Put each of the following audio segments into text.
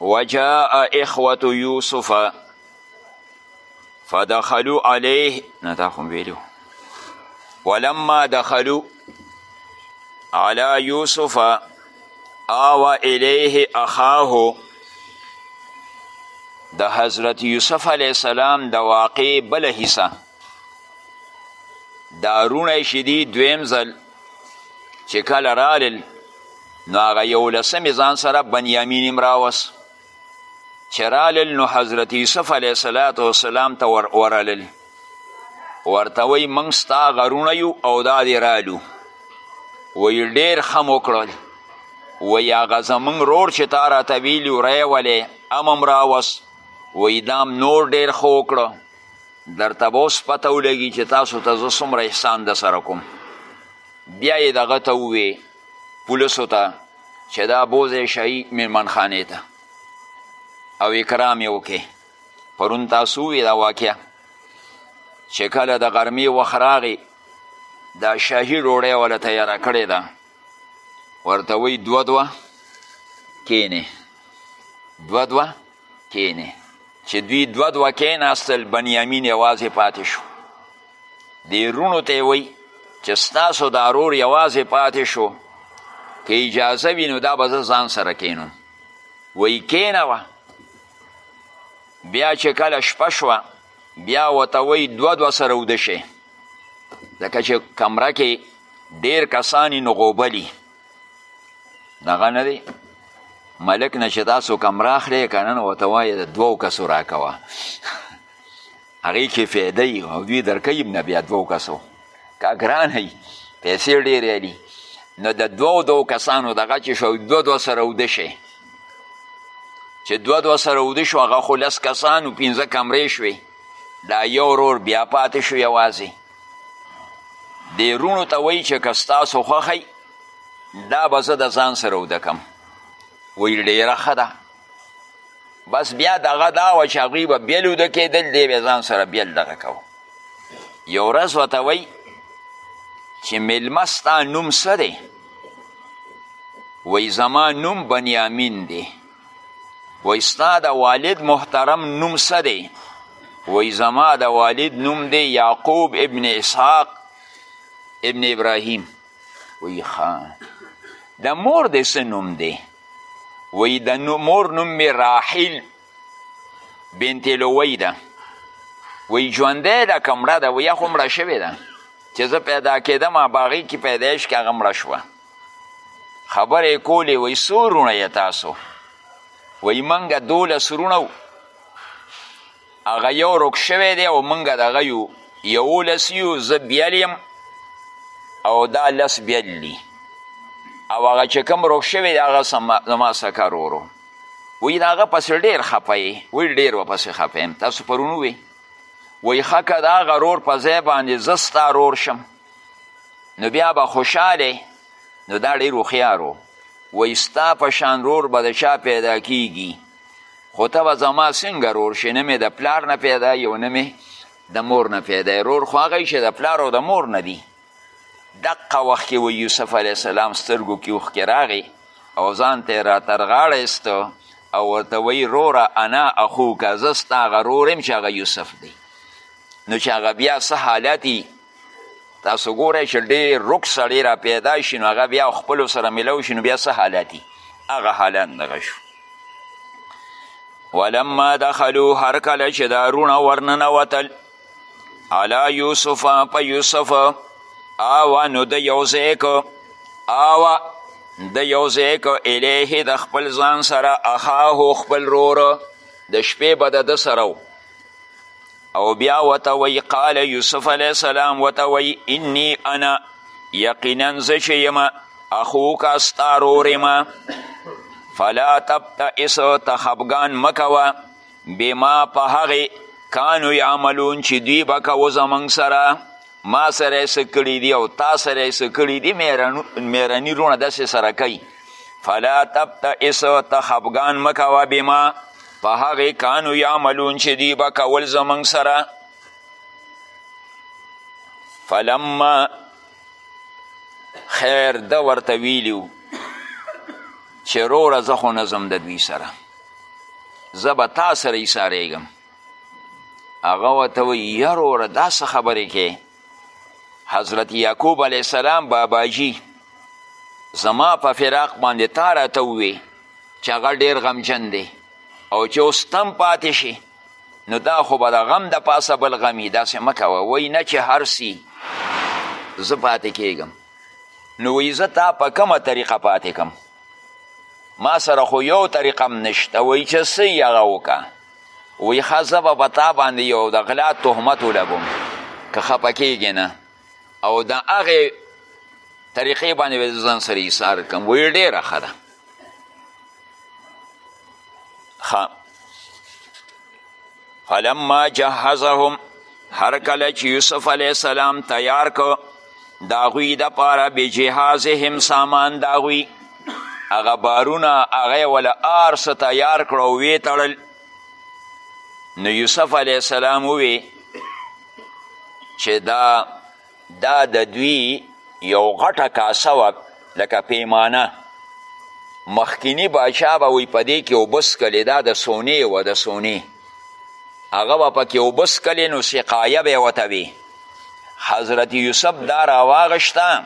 وجاء اخوة یوسف فدخلوا علیه نه دا خو ویلو ولما دخلوا علی یوسف آوا الیه اخاه د حضرت یوسف علیه السلام د واقع بل حصہ دا روڼی چې دي دویم ځل چې کله رالل نو هغه یولسم یې ځان سره بنیامین هم راوست چې رالل نو حضرت یوسف علیه صلات وسلام ته ور ورلل ورته وایي موږ ستا غرونه یو او دا دې رالو وایي ډېر ښه مو کړل وایي هغه زموږ رور چې تا راته ویلي ورایولې امم راوست وایي دام نور ډېر ښه وکړه درته به اوس پته ولګي چې تاسو ته زه څومره احسان د سره کوم بیا یې دغه ته ووې پولسو ته چې دا بوځی شي میلمنخانې ته او اکرام یې وکړي پرون تاسو ووې دا واقعه چې کله د غرمې وخت راغی دا شاهي ډوډۍ وله تیاره کړې ده ورته وایي دوه دوه کینې دوه دوه کینې چې دوی دوه دوه کیناستل بنیامین یوازې پاتې شو دې روڼو ته وی چې ستاسو دا رور یوازې پاتې شو که اجازه وي نو دا به زه ځان سره کینم وی کینه وه بیا چې کله شپه شوه بیا ورته وی دوه دوه سره وده شي ځکه چې کمره کې ډیر کسانی نو غوبلی دغه نه دی ملک نه چې تاسو کم راخلی که نه نو ورته وایې د دوو کسو راکوه هغې کې فایده یي او دوی درکوي نه بیا دوو کسو که ګرانه یي پیسې ډېرې علي نو د دوو دوو کسانو دغه چې شو دوه دوه سره اوده شي چې دوه دوه سره اوده شو هغه خو لس کسانو پنځه کمرې شوې دا یو ورور بیا پاتې شو یوازې دې روڼو ته وایي چې که ستاسو خوښی دا به زه د ځان سره اوده کم وایي ډېره ښه ده بس بیا دغه دا وه چې هغوی به بېل اوده کېدل دی به ځان سره بېل دغه کوه یو ورځ ورته وایي چې میلمه ستا نوم څه دی وایي زما نوم بنیامین دی وای ستا د والد محترم نوم څه دی وای زما د والد نوم دی یعقوب ابن اسحاق ابن ابراهیم وای ښه د مور دی څه نوم دی وای د مور نوم مې راحیل بنت لوی ده وای ژوندی ده که مړه ده وای خو مړه شوې ده چې زه پیدا کېدم هغه هغې کې پیدایش کې هغه مړه شوه خبرې یې کولې وایي څو روڼه یې تاسو وایي موږ دولس روڼه وو هغه یو روک شوی دی او موږ د هغه یو یولس یو زه بیل یم او دا لس بیل دي او هغه چې کوم روک شوی دی هغه زما سکر ورو وایي د هغه پسې ډېر خفه یې وایي ډېر ورپسې خفه یم تاسو پرون ووی وایي ښه که د هغه رور په ځای باندې زه ستا رور شم نو بیا به خوشحاله نو دا ډېر هوښیار و وایي ستا په شان رور به د چا پیدا کیږي خو ته به زما څنګه رور شې نه مې د پلار نه پیدا یو نه مې د مور نه پیدا رور خو هغه چې د پلار او د مور نه دي دقه وخت کې و یوسف علیه السلام سترګو کې اوښکې راغې او ځان ته یې راترغاړه ایسته او ورته وایي روره انا اخوکه زه ستا هغه رور یم چې هغه یوسف دی نو چې هغه بیا څه حالت تاسو ګورئ چې ډېر رک سړی را پیدا شي نو هغه بیا خپلو سره میلو شي نو بیا څه حالت هغه حالت دغه شو ولما دخلو هر کله چې دا روڼه ورننوتل علی یوسف په یوسف آوا نو د یو ځای کو آوا د یو ځای کو الیه د خپل ځان سره اخاه خپل روره د شپې به د ده سره او بیا وته وی قال یوسف علیه السلام وته وی انی انا یقینا زه چې یم اخوکا ستا رور یم فلا تبتئس ته خفګان مه کوه بما په هغې کانو یعملون چې دوی به کوو زموږ سره ما سره یې څه کړي دي او تا سره یې څه کړي دي مېرني وروڼه داسې سره کوي فلا تبتئس ته خفګان مه کوه بما په هغې کانو یعملون چې دی به کول زمونږ سره فلما خیر ده ورته ویلیو چې روره زه خو نه ځم د دوی سره زه به تا سره ایسارېږم هغه ورته وایي یا روره دا څه خبرې کې حضرت یعقوب علیه السلام باباجي زما په فراق باندې تا راته ووې چې هغه ډیر غمجن دی او چې اوس تم پاتې شي نو دا خو به د غم د پاسه بل غمي داسې مه کوه وایي نه چې هر سي زه پاتې کیږم نو وایي زه تا په کومه طریقه پاتې کم ما سره خو یو طریقه هم نشته وایي چې څه یې هغه وکړه وایي ښه زه به په تا باندې یو د غلا تهمت ولګوم که خفه کیږې نه او د هغې طریقې باندې به ځان سره ایثار کم وایي ډېره ښه ده خام فلما جهزهم هر کله چې یوسف علیه السلام تیار کو د هغوی دپاره بجهازهم سامان د هغوی هغه بارونه هغه یې وله هر څه تیار کړو ویې تړل نو یوسف علیه السلام ووی چې دا دا د دوی یو غټه کاسه وه لکه پیمانه مخکینی باچا به وی په دې کې اوبه څکلې دا د سونې وه د سونې هغه به پکې اوبه څکلې نو سقایه به یې ورته وي حضرت یوسف دا راواغشته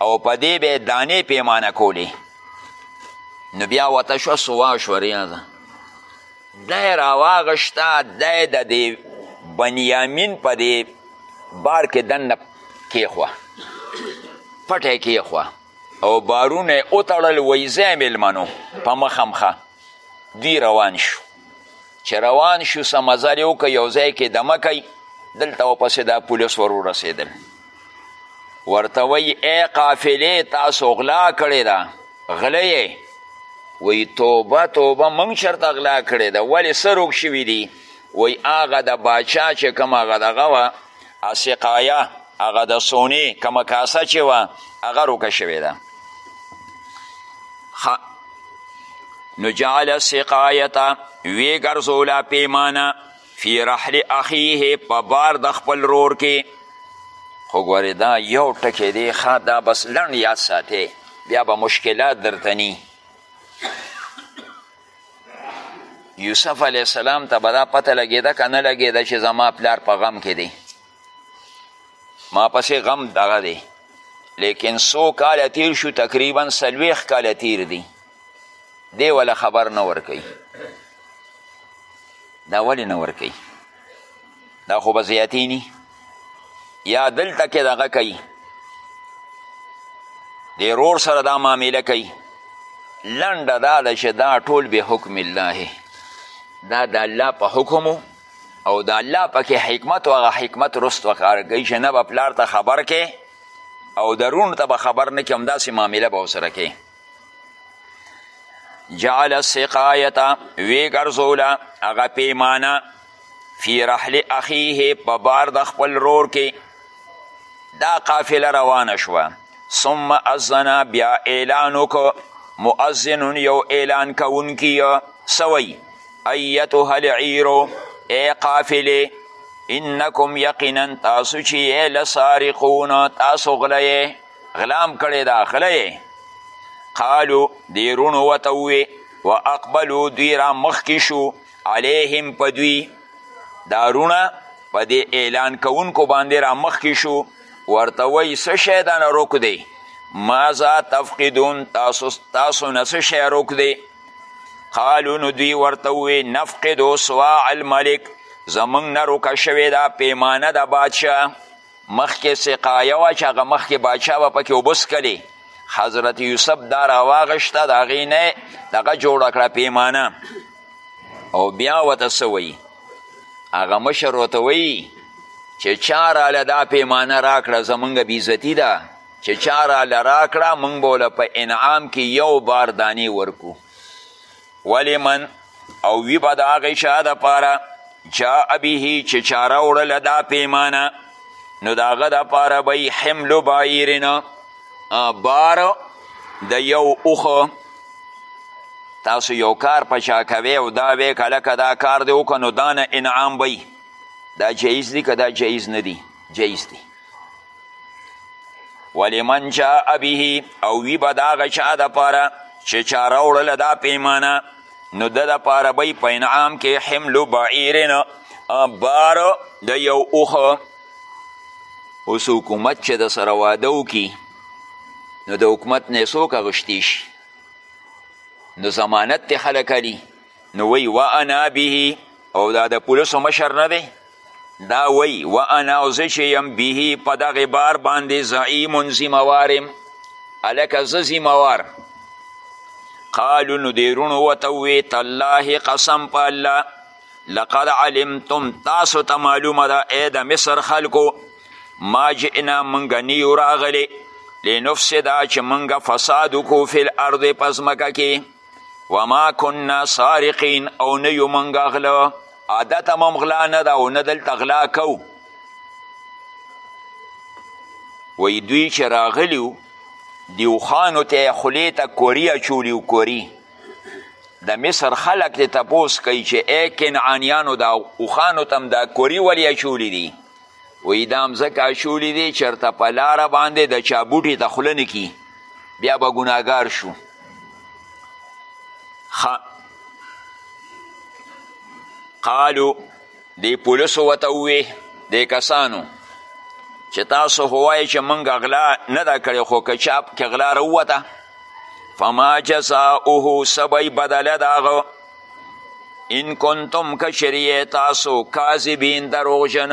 او په دې به دانې پیمانه کولې نو بیا ورته شوه سوا شوه ریاضه دی راواغشته دی د دې بنیامین په دې بار کې دننه کېښوه پټه یې کېښوه او بارونه یې وتړل وایي زه مېلمنو په مخه مخه دوی روان شو چې روان شو څه مزل یې وکړه یو ځای کې دمه کوي دلته ورپسې دا پولیس ور ورسېدل ورته وایي ای قافلې تاسو غلا کړې ده غله یې وایي توبه توبه موږ چېرته غلا کړې ده ولې څه روږ شوي دي وایي هغه د باچا چې کوم هغه دغه وه سقایه هغه د سونې کومه کاسه چې وه هغه روکه شوې ده نو جعل سقایته وی ګرځوله پیمانه فی رحل اخیه په بار د خپل رور کې خو ګورې دا یو ټکی دی ښه دا بس لنډ یاد ساتې بیا به مشکلات درته نی یوسف علیه السلام ته به دا پته لګېده که نه لګېده چې زما پلار په غم کې دی ما پسې غم دغه دی لیکن څو کاله تیر شو تقریبا څلوېښت کاله تیر دي دی ولا خبر نه ورکوي دا ولې نه ورکوي دا خو به زیاتې ني یا دلته کې دغه کوي د رور سره دا معامله کوي لنډه دا ده چې دا ټول به حکم الله دا د الله په حکم او د الله پکې حکمت او هغه حکمت رستو کار کوي چې نه به پلار ته خبر کې او درون ته به خبر نه کې همداسې معامله به ورسره کې جعل السقایتا وی ګرځوله هغه پیمانه فی رحل اخیه په بار د خپل رور کې دا قافله روانه شوه ثم اذنا بیا اعلان وکړو مؤذن یو اعلان کوونکی سوی ایتها العیرو ای قافله انکم یقینا تاسو چې لسارقون تاسو غلیه غلام کړی دا خله قالو دی رونو وته ووی و اقبلو دوی را مخکی شو علیهم په دوی دا رونه په دې اعلان کوونکو باندې را مخکی شو ورته وایي څه شی دانه روک دی ماذا تفقدون تاسو تاسو نه څه شی روک دی قالو نو دوی ورته ووی نفقدو سواع الملک زمونږ نه روکه شوې ده پیمانه د بادشاه مخکې سقایه وه چې هغه مخکې باچا به پکې اوبه څکلې حضرت یوسف دا راواغشته د هغې نه دغه جوړه کړه پیمانه او بیا ورته څه وایي هغه مشر ورته وایي چې چا راله دا پیمانه راکړه زمونږ بیزتي ده چې چا راله راکړه مونږ به له په انعام کې یو بار دانې ورکو ولمن او وی به د هغې چا دپاره جاء به چې چاره وړله دا پیمانه نو د هغه دپاره به یې حمل بایرن بار د یو اوښه تاسو یو کار په چا کوئ او دا وی که لکه دا کار دی وکړه نو دا نه انعام به دا جایز دی که دا جایز نه دی جایز دی ولمن جاء به او وی به د هغه چا دپاره چې چا راوړله دا پیمانه نو د دپاره به په انعام کې حملو بعیرن بار د یو اوښه اوس حکومت چې د سره واده وکړي نو د حکومت نه څوک اغوښتی شي نو ضمانت ته خلک علي نو وی و انا به او دا د پولیسو مشر نه دی دا وی و انا او زه چې یم به په دغه بار باندې زعیم ذموار یم هلکه زه ذموار قالو نو دې روڼو ورته ووې تالله قسم په الله لقد علمتم تاسو ته معلومه ده ای د مصر خلکو ما جئنا موږ نیو راغلی لنفسده چې موږ فساد وکړو فی الارض په ځمکه کې وما کنا سارقین او نه یو موږ غله عادت هم هم غلا نه ده او نه دلته غلا کوو وایي دوی چې راغلي وو دیوخانو ته یې خولې ته کوري اچولي و کوري د مصر خلک دې تپوس کوي چې ای کنعانیانو دا اوښانو ته هم دا کوري ولې اچولي دي وی دا مځکه اچولی دی چرته په لاره باندې د چا بوټي ته خوله نه کی بیا به ګناهګار شو خ... قالو دی پولیسو ورته ووې دی کسانو چې تاسو خو وایې چې موږ غلا نه ده کړې خو که چا پکې غلا راووته فما جزاؤه سبی بدله د هغه ان کنتم کشریه تاسو کاذبین دروغجن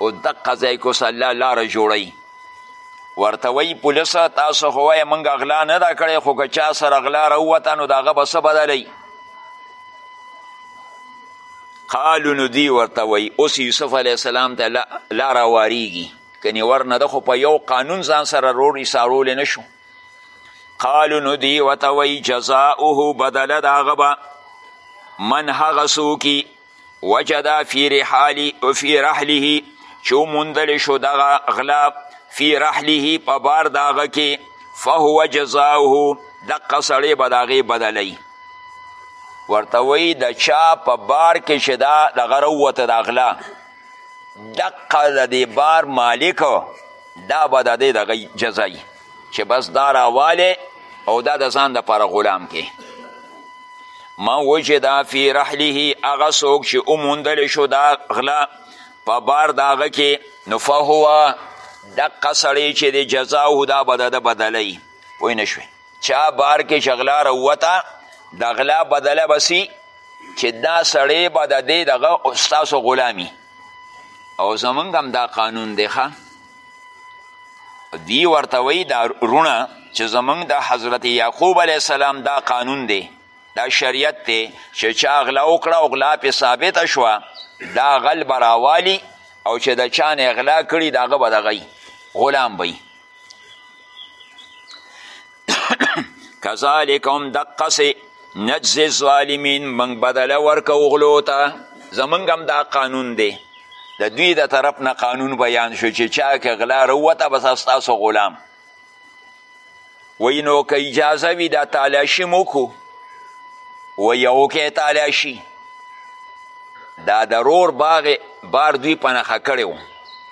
او دقه ځای کې اوس الله لاره جوړوي ورته وایي پولیس تاسو خو وایه موږ غلا نه ده کړې خو که چا سره غلا راووته نو د هغه به څه بدلوي قالو نو دوی ورته وایي اوس یوسف علیه السلام ته لاره واریږي کنې ورنه ده خو په یو قانون ځان سره روړي سارولی نه شو قالو نو دی ورته وایي جزاؤه بدله د هغه به من هغه څوکي وجدا فی رحالی او فی رحله چې وموندل شو دغه غلا فی رحله په بار د هغه کې فهو جزاؤه دقه سړی به د هغې بدلوي ورته وایي د چا په بار کې چې دا دغه راووته د غلا دقه د دې بار مالک دا به د دې دغه جزا وي چې بس دا راوالی او دا د ځان دپاره غلام کې ما وجدا فی رحله هغه څوک چې وموندل شو دا غلا په بار د هغه کې نو فهو دقه سړی چې د جزاو دا به د ده بدلی پوه نه شوې چا بار کې چې غلا راووته د غلا بدله به چې دا سړی به د دې دغه ستاسو غلامي او زمونږ هم دا قانون دی ښه دی ورته وایي دا رونه چې زمونږ د حضرت یعقوب علیه السلام دا قانون دی دا شریعت دی چې چا غلا وکړه او غلا پې ثابته شوه دا غل به راوالي او چې د چا نه غلا کړي د هغه به دغه غلام به کذالک هم دقسې نجزې الظالمین موږ بدله ورکوو غلو ته زموږ هم دا قانون دی د دوی د طرف نه قانون بیان شو چې چا که غلا رووته بس ستاسو غلام وی نو که اجازه وي دا تالاشي مو کو و یو کې تالاشي دا د رور باغ بار دوی په نښه کړی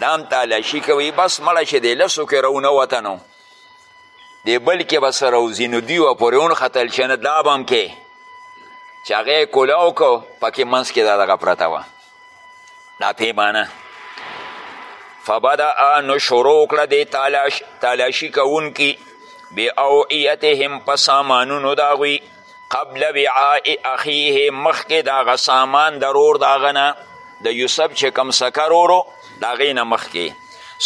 دا هم تالاشي کوي بس مړه چې دی لسو کې راونه وته نو دی بل کې به سره وځي نو دوی به پورې ونښتل چې نه دا به هم کې چې هغه یې کولا وکړو پکې منځ کې دا دغه پرته وه دا پیمانه فبدأ نو شروع کړه دی تالاش تالاشي کوونکي بی اوعیتهم په سامانونو د هغوی قبل وعاء اخیه مخکې د هغه سامان د رور د هغه نه د یوسف چې کوم سکر ورو د هغې نه مخکې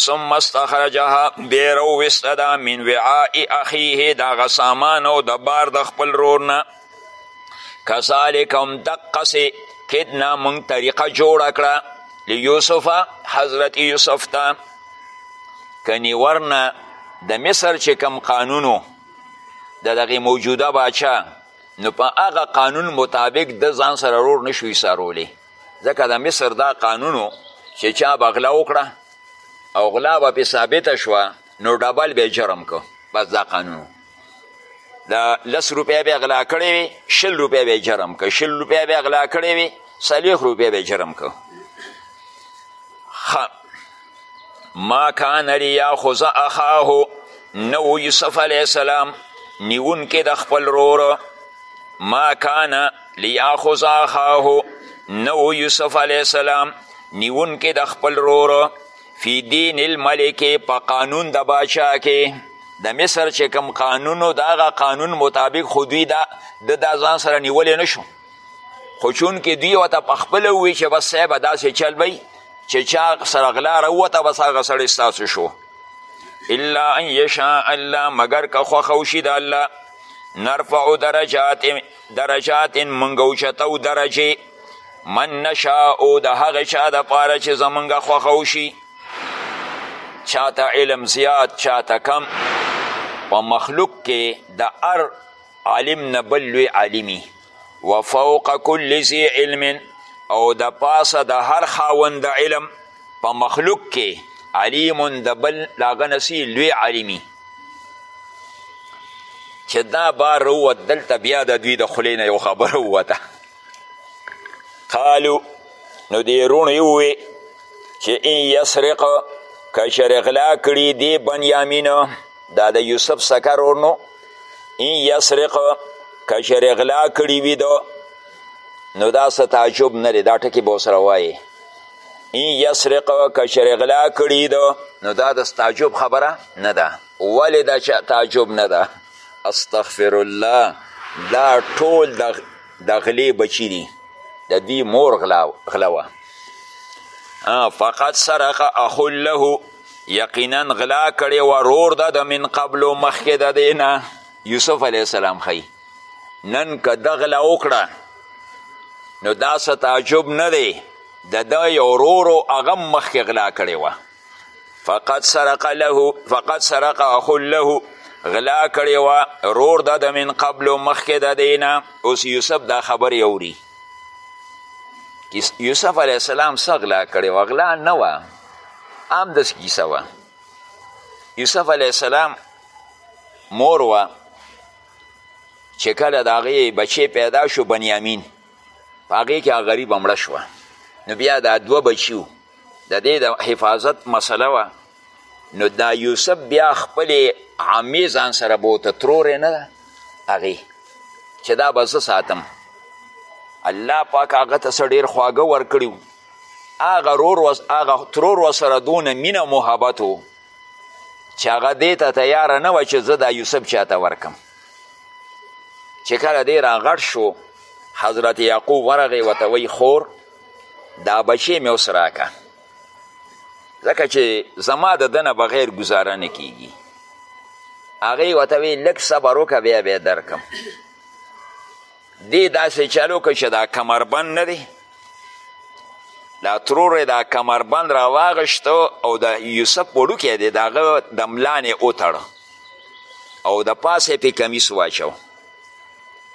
ثم استخرجها بیا یې راوویسته ده من وعاء اخیه د هغه سامان او د بار د خپل رور نه کذالک هم دقسې کدنا مونږ طریقه جوړه کړه لیوسف حضرت یوسف ته کنی ورنه د مصر چې کم قانونو د دغه موجوده باچا نو په هغه قانون مطابق د ځان سره رور نشو ایسارولی ځکه د مصر دا قانونو چې چا به غلا وکړه او غلا به پې ثابته شوه نو ډبل به جرم کو بس دا قانون دا لس روپۍ به غلا کړی وي شل روپۍ به جرم کو شل روپۍ به غلا کړی وي څلوېښت روپۍ به جرم کو ما کان لیاخذ اخاه نو یوسف علیه السلام نیونکی د خپل رور ما کان لیاخذ اخاه نو یوسف علیه السلام نیونکی د خپل رور فی دین الملک په قانون د باچا کې د مصر چې کوم قانون و د هغه قانون مطابق خو دوی د ده ځان سره نیولی نه شو خو چونکې دوی ورته په خپله ووایي چې بس صاحبه داسې چل به چې چا سره غلا راووته بس هغه سړی ستاسو شو الا ان یشاء الله مګر که خوښه وشي د الله نرفع درجات درجات موږ اوچتو درجې من نشاء د هغه چا دپاره چې زموږ خوښه وشي چاته علم زیات چاته کم په مخلوق کې د هر عالم نه بل لوی عالمي و فوق کل ذي علم او د پاسه د هر خاوند علم په مخلوق کې علیم د بل د هغه نه لوی عالمي چې دا بار ووت دلته بیا د دوی د خولې نه یو خبره ووته قالو نو دې روڼو یې ووې چې ان یسرق که چېرې غلا کړي دې بنیامینه دا د یوسف سکر ورنو ان یسرق که چېرې غلا کړي وي ده نو دا څه تعجب نه دی دا ټکې به ورسره وایې ان یسرق که چېرې غلا کړي ده نو دا د تعجب خبره نه ده ولې دا تعجب نه ده استغفر الله دا ټول د غلې بچي دي د دوی مور غلا وه فقط سرق اخو له یقینا غلا کړې وه رور ده د من قبلو مخکې د دې نه یوسف علیه السلام ښیي نن که ده غلا وکړه نو دا څه تعجب نه دی د ده یو ورورو هغه هم مخکې غلا کړې وه فقد سرق له فقد سرق اخو له غلا کړې وه رور ده د من قبلو مخکې د دی نه اوس یوسف دا خبرې اوري یوسف علیه السلام څه غلا کړې وه غلا نه وه هم داسې کیسه وه یوسف علیه السلام مور وه چې کله د هغې بچی پیدا شو بنیامین په هغې کې هغه غریبه مړه شوه نو بیا دا دوه بچي وو د دې د حفاظت مسله وه نو دا یوسف بیا خپلې عمې ځان سره بوته ترورې نه ده هغې چې دا به زه ساتم الله پاک هغه ته څه ډېر خواږه ورکړي هغه رور وس هغه ترور وسره دونه مینه محبت و چې هغه دې ته تیاره نه وه چې زه دا یوسف چاته ورکم چې کله دی راغټ شو حضرت یعقوب ورغی ورته وی خور دا بچی مې اوس راکه ځکه چې زما د دنه بغیر ګزاره نه کیږي هغې ورته وی لږ صبر وکړه بیا بیا درکم دې داسې چل وکړ چې دا کمربند نه دی دا ترور دا کمربند را واغشت او د یوسف وړوکی دی د هغه د ملانې وتړ او د پاسه پې کمیس واچو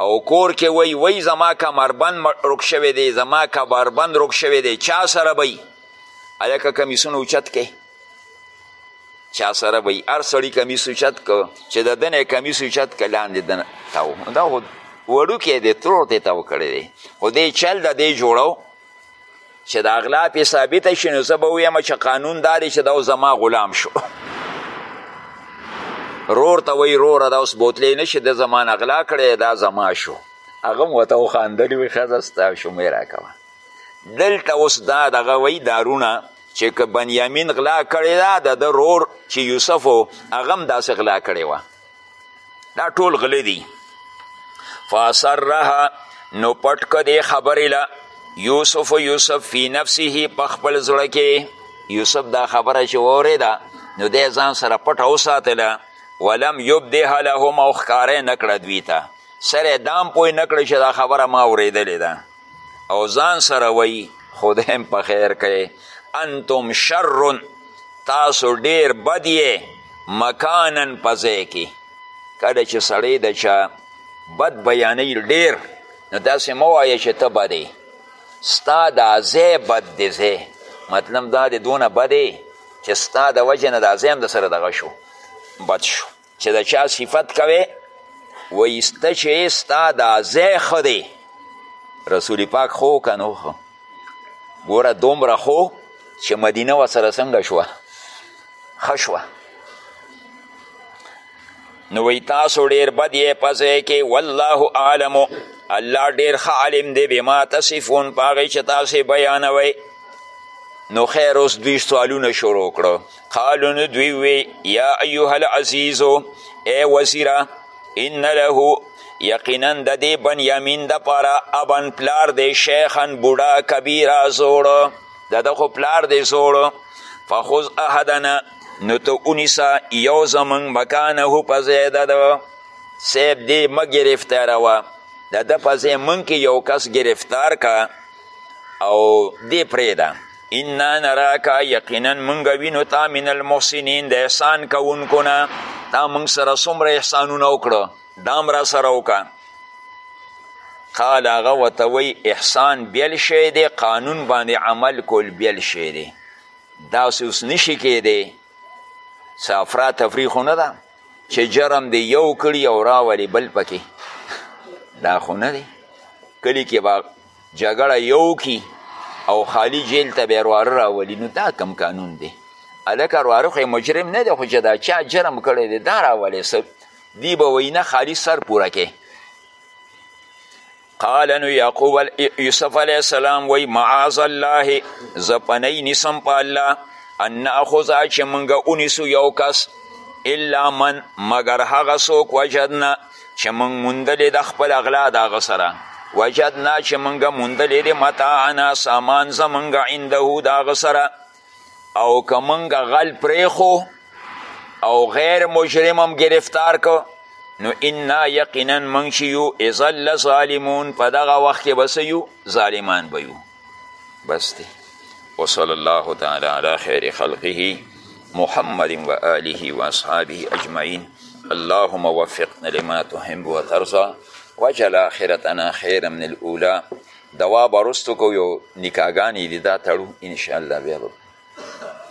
او کور کې وای وای زما کمربند رک شوی دی زما کمربند رک شوی دی چا سره به هلکه کمیسونه اوچت کې چا سره به یې هر سړي کمیس اوچت کو چې د ده نه یې کمیس اوچت که لاندې دنه تاو دا خو وړوکی دی ترور ته یې تاو کړی دی خو دی چل د دی جوړو چې د اغلا پې ثابته شي نو زه به ووایم چې قانون دا دی چې دا زما غلام شو رور ته وایي روره دا اوس بوتلی نه شي د زمان اغلا کړی دا زما شو هغه هم ورته وخاندلي وي ښځه ستا شومې راکوه دلته اوس دا دغه وایي دارونه چې که بنیامین غلا کړې ده د ده رور چې یوسف و هغه هم داسې غلا کړې وه دا ټول غله دي فاسرها نو پټ که دې خبرې له یوسف و یوسف فی نفسه په خپل زړه کې یوسف دا خبره چې واورېده نو دی ځان سره پټه وساتله ولم یبدها لهم او ښکاره یې نه کړه دوی ته سره دام پوی نکړی چې دا خبره ما اوریدلې ده او ځان سره وایي خدای هم په خیر کوي انتم شر تاسو ډیر بد یې مکانا په ځای کې کله چې سړی د چا بد بیانوي ډیر نو داسې مه وایه چې ته بد یې ستا دا ځای بد دی ځای مطلب دا دی دونه بد چې ستا د وجې نه دا ځای هم د سره دغه شو بد شو چې د چا صفت کوي وایي سته چې ستا دا ځای ښه دی رسول پاک خو که نو خو ګوره دومره خو چې مدینه ورسره څنګه شوه ښه شوه نو وی تاسو ډیر بد یې په ځای کې والله عالم الله ډیر ښه عالم دی بما تصفون په هغې چې تاسې بیانوئ نو خیر اوس دوی سوالونه شروع کړو قالو نو دوی وی یا ایها العزیز ای وزیره ان له یقینا د دې بنیامین د پاره ابن پلار دی شیخن بوډا کبیره زوړ د ده خو پلار دی زوړ فخذ احدنا نو ته ونیسه یو زمونږ مکانه په ځای د ده صاحب دې مه ګرفتاروه د ده په ځای مونږ کې یو کس ګرفتار که او دې پرېږده انا نراکا یقینا مونږ وینو تا من المحسنین د احسان کوونکو نه تا مونږ سره څومره احسانونه وکړو دا هم را سره وکړه قال هغه ورته وایي احسان بیل شی دی قانون باندې عمل کول بیل شی دی داسې اوس نشي کیدی څه افرا تفری خو نه ده چې جرم دی یو کړي او راولي بل پکې دا خو نه دی کلي کې به جګړه یو کی او خالی جیل ته به رواره راولي نو دا کم قانون دی هلکه رواره خو مجرم نه دی خو چې دا چا جرم کړی دی دا راولې څه دی به وایي نه خالي سر پوره کې قال نو یعقوب یوسف علیه السلام وی معاذ الله زه پنۍ نیسم په الله ان ناخذ چې موږ ونیسو یو کس الا من مگر هغه څوک وجدنا چې موږ موندلې ده خپل اغلا د هغه سره وجدنا چې موږ موندلې دی متاعنا سامان زموږ عنده د هغه سره او که موږ غل پرېښو او غیر مجرم هم گرفتار کو نو انا یقینا موږ چې یو اذل ظالمون په دغه وخت کې به یو ظالمان به یو بس دی وصلی الله تعالی علی خیر خلقه محمد و آله و اصحابه اجمعین اللهم وفقنا لما تحب و ترضا وجل آخرتنا خیر من الاولا دوا برستو کو یو نکاگانی دی دا تړو انشاءالله بیا